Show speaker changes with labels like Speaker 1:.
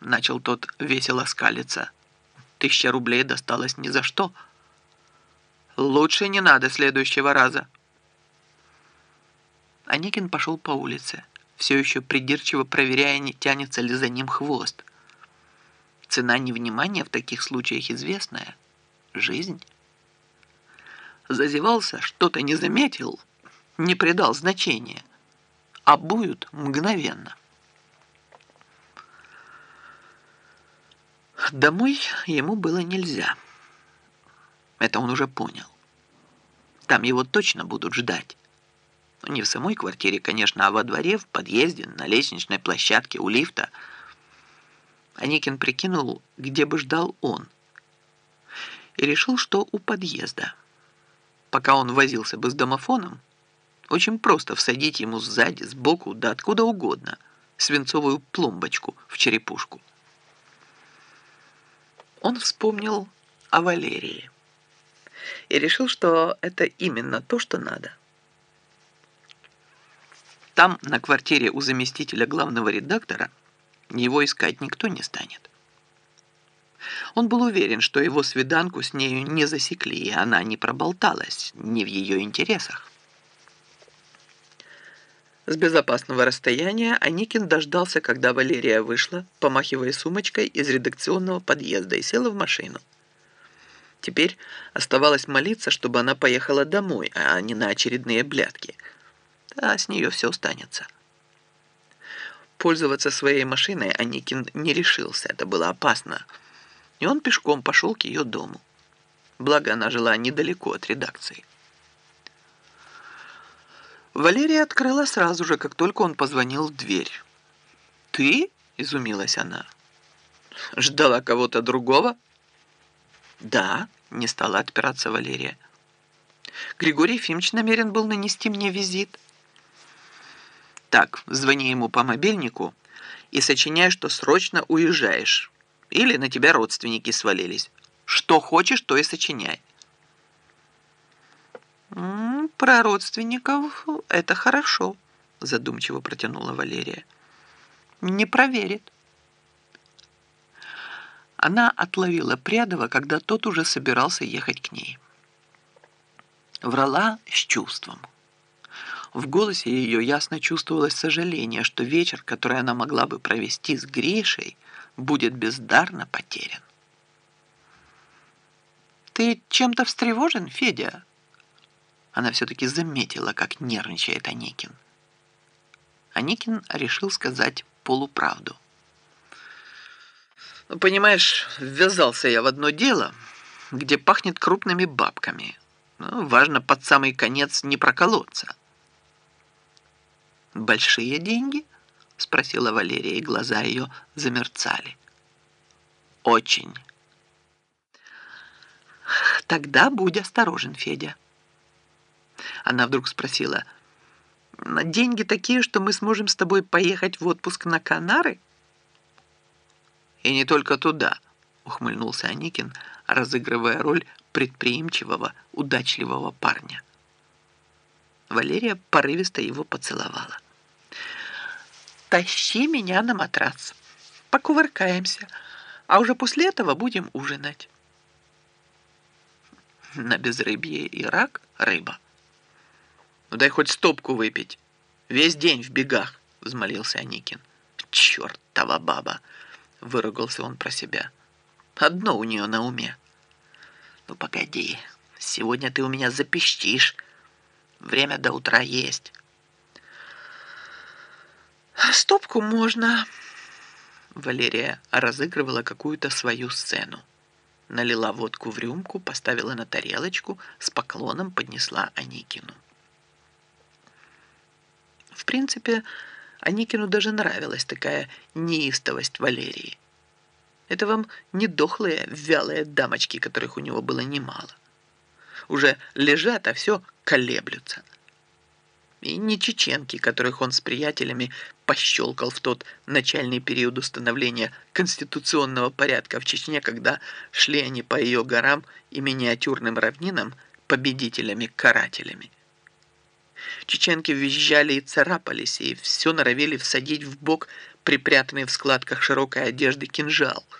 Speaker 1: начал тот весело скалиться. Тысяча рублей досталось ни за что. Лучше не надо следующего раза. Аникин пошел по улице, все еще придирчиво проверяя, не тянется ли за ним хвост. Цена невнимания в таких случаях известная — жизнь. Зазевался, что-то не заметил, не придал значения, а буют мгновенно. Домой ему было нельзя. Это он уже понял. Там его точно будут ждать. Не в самой квартире, конечно, а во дворе, в подъезде, на лестничной площадке, у лифта. Аникин прикинул, где бы ждал он. И решил, что у подъезда. Пока он возился бы с домофоном, очень просто всадить ему сзади, сбоку, да откуда угодно, свинцовую пломбочку в черепушку. Он вспомнил о Валерии и решил, что это именно то, что надо. Там, на квартире у заместителя главного редактора, его искать никто не станет. Он был уверен, что его свиданку с нею не засекли, и она не проболталась, не в ее интересах. С безопасного расстояния Аникин дождался, когда Валерия вышла, помахивая сумочкой из редакционного подъезда, и села в машину. Теперь оставалось молиться, чтобы она поехала домой, а не на очередные блядки – а с нее все останется. Пользоваться своей машиной Аникин не решился, это было опасно. И он пешком пошел к ее дому. Благо, она жила недалеко от редакции. Валерия открыла сразу же, как только он позвонил в дверь. «Ты?» – изумилась она. «Ждала кого-то другого?» «Да», – не стала отпираться Валерия. «Григорий Ефимович намерен был нанести мне визит». Так, звони ему по мобильнику и сочиняй, что срочно уезжаешь. Или на тебя родственники свалились. Что хочешь, то и сочиняй. «Про родственников это хорошо», задумчиво протянула Валерия. «Не проверит». Она отловила Прядова, когда тот уже собирался ехать к ней. Врала с чувством. В голосе ее ясно чувствовалось сожаление, что вечер, который она могла бы провести с Гришей, будет бездарно потерян. «Ты чем-то встревожен, Федя?» Она все-таки заметила, как нервничает Аникин. Аникин решил сказать полуправду. «Ну, «Понимаешь, ввязался я в одно дело, где пахнет крупными бабками. Ну, важно под самый конец не проколоться». «Большие деньги?» — спросила Валерия, и глаза ее замерцали. «Очень». «Тогда будь осторожен, Федя». Она вдруг спросила, «Деньги такие, что мы сможем с тобой поехать в отпуск на Канары?» «И не только туда», — ухмыльнулся Аникин, разыгрывая роль предприимчивого, удачливого парня. Валерия порывисто его поцеловала. «Тащи меня на матрас. Покувыркаемся, а уже после этого будем ужинать». «На безрыбье и рак рыба». «Ну дай хоть стопку выпить. Весь день в бегах», — взмолился Аникин. «Чертова баба!» — выругался он про себя. «Одно у нее на уме». «Ну погоди, сегодня ты у меня запищишь». Время до утра есть. Стопку можно. Валерия разыгрывала какую-то свою сцену. Налила водку в рюмку, поставила на тарелочку, с поклоном поднесла Аникину. Принципе, Аникину даже нравилась такая неистовость Валерии. Это вам не дохлые, вялые дамочки, которых у него было немало уже лежат, а все колеблются. И не чеченки, которых он с приятелями пощелкал в тот начальный период установления конституционного порядка в Чечне, когда шли они по ее горам и миниатюрным равнинам победителями-карателями. Чеченки визжали и царапались, и все норовили всадить в бок припрятанный в складках широкой одежды кинжал —